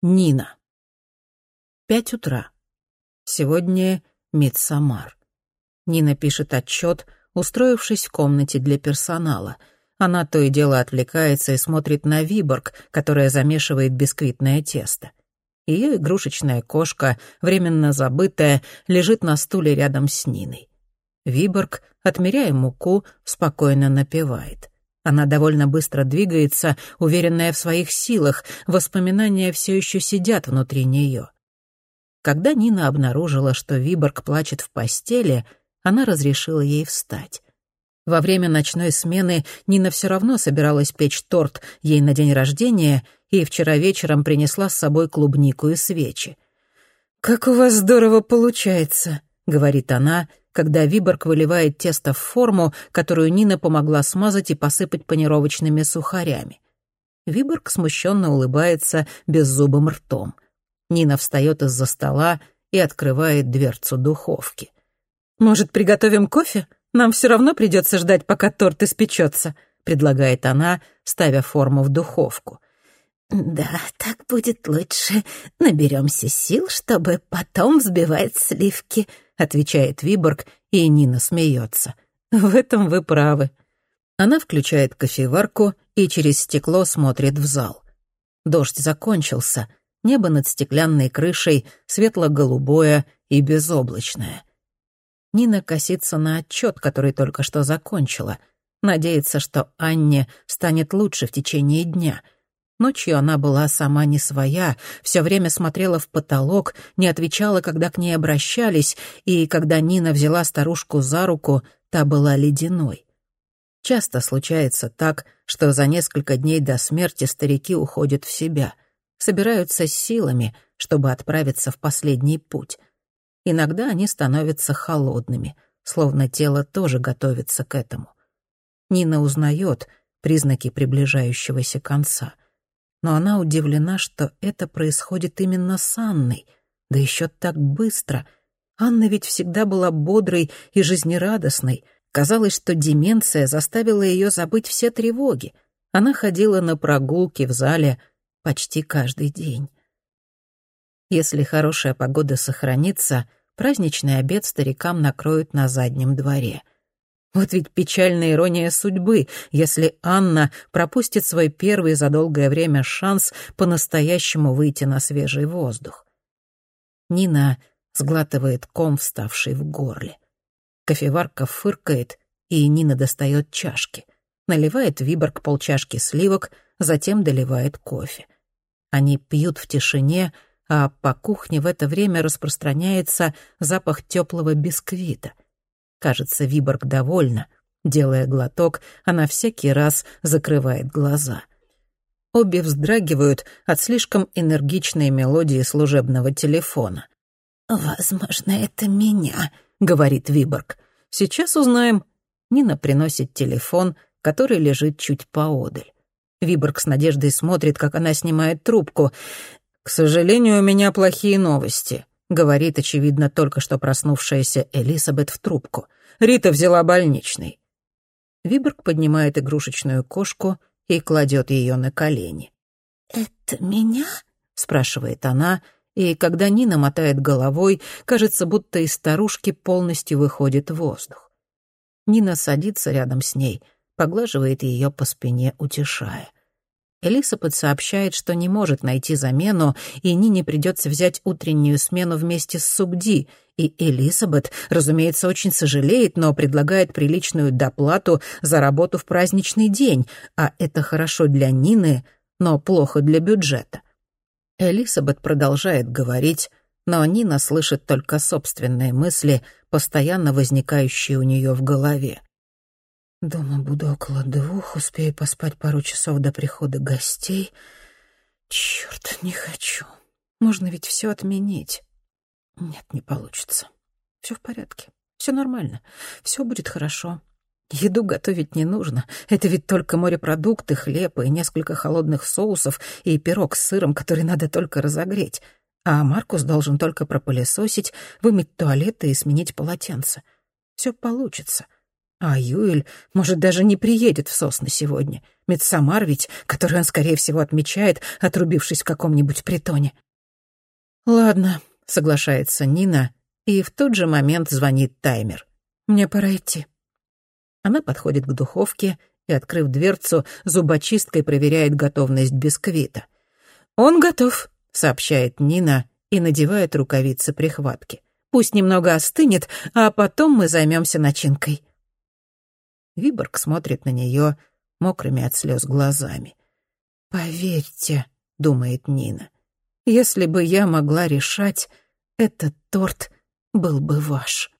Нина. Пять утра. Сегодня Мидсамар. Нина пишет отчет, устроившись в комнате для персонала. Она то и дело отвлекается и смотрит на Виборг, которая замешивает бисквитное тесто. Ее игрушечная кошка, временно забытая, лежит на стуле рядом с Ниной. Виборг, отмеряя муку, спокойно напевает — она довольно быстро двигается, уверенная в своих силах, воспоминания все еще сидят внутри нее. Когда Нина обнаружила, что Виборг плачет в постели, она разрешила ей встать. Во время ночной смены Нина все равно собиралась печь торт ей на день рождения и вчера вечером принесла с собой клубнику и свечи. «Как у вас здорово получается», — говорит она, когда Виборг выливает тесто в форму, которую Нина помогла смазать и посыпать панировочными сухарями. Виборг смущенно улыбается беззубым ртом. Нина встает из-за стола и открывает дверцу духовки. «Может, приготовим кофе? Нам все равно придется ждать, пока торт испечется», — предлагает она, ставя форму в духовку. «Да, так будет лучше. Наберемся сил, чтобы потом взбивать сливки», отвечает Виборг, и Нина смеется. В этом вы правы. Она включает кофеварку и через стекло смотрит в зал. Дождь закончился. Небо над стеклянной крышей светло-голубое и безоблачное. Нина косится на отчет, который только что закончила. Надеется, что Анне станет лучше в течение дня — Ночью она была сама не своя, все время смотрела в потолок, не отвечала, когда к ней обращались, и когда Нина взяла старушку за руку, та была ледяной. Часто случается так, что за несколько дней до смерти старики уходят в себя, собираются с силами, чтобы отправиться в последний путь. Иногда они становятся холодными, словно тело тоже готовится к этому. Нина узнает признаки приближающегося конца — но она удивлена, что это происходит именно с Анной, да еще так быстро. Анна ведь всегда была бодрой и жизнерадостной. Казалось, что деменция заставила ее забыть все тревоги. Она ходила на прогулки в зале почти каждый день. Если хорошая погода сохранится, праздничный обед старикам накроют на заднем дворе — вот ведь печальная ирония судьбы, если Анна пропустит свой первый за долгое время шанс по-настоящему выйти на свежий воздух. Нина сглатывает ком, вставший в горле. Кофеварка фыркает, и Нина достает чашки. Наливает Виборг полчашки сливок, затем доливает кофе. Они пьют в тишине, а по кухне в это время распространяется запах теплого бисквита — Кажется, Виборг довольна. Делая глоток, она всякий раз закрывает глаза. Обе вздрагивают от слишком энергичной мелодии служебного телефона. «Возможно, это меня», — говорит Виборг. «Сейчас узнаем». Нина приносит телефон, который лежит чуть поодаль. Виборг с надеждой смотрит, как она снимает трубку. «К сожалению, у меня плохие новости. — говорит, очевидно, только что проснувшаяся Элизабет в трубку. «Рита взяла больничный». Виберг поднимает игрушечную кошку и кладет ее на колени. «Это меня?» — спрашивает она, и когда Нина мотает головой, кажется, будто из старушки полностью выходит воздух. Нина садится рядом с ней, поглаживает ее по спине, утешая. Элисабет сообщает, что не может найти замену, и Нине придется взять утреннюю смену вместе с Сугди, и Элисабет, разумеется, очень сожалеет, но предлагает приличную доплату за работу в праздничный день, а это хорошо для Нины, но плохо для бюджета. Элисабет продолжает говорить, но Нина слышит только собственные мысли, постоянно возникающие у нее в голове. Дома буду около двух, успею поспать пару часов до прихода гостей. Черт, не хочу. Можно ведь все отменить. Нет, не получится. Все в порядке. Все нормально. Все будет хорошо. Еду готовить не нужно. Это ведь только морепродукты, хлеб и несколько холодных соусов и пирог с сыром, который надо только разогреть. А Маркус должен только пропылесосить, вымыть туалеты и сменить полотенце. Все получится. — а Юэль, может, даже не приедет в сосны сегодня. Медсамар ведь, который он, скорее всего, отмечает, отрубившись в каком-нибудь притоне. «Ладно», — соглашается Нина, и в тот же момент звонит таймер. «Мне пора идти». Она подходит к духовке и, открыв дверцу, зубочисткой проверяет готовность бисквита. «Он готов», — сообщает Нина и надевает рукавицы прихватки. «Пусть немного остынет, а потом мы займемся начинкой». Виборг смотрит на нее мокрыми от слез глазами. «Поверьте», — думает Нина, — «если бы я могла решать, этот торт был бы ваш».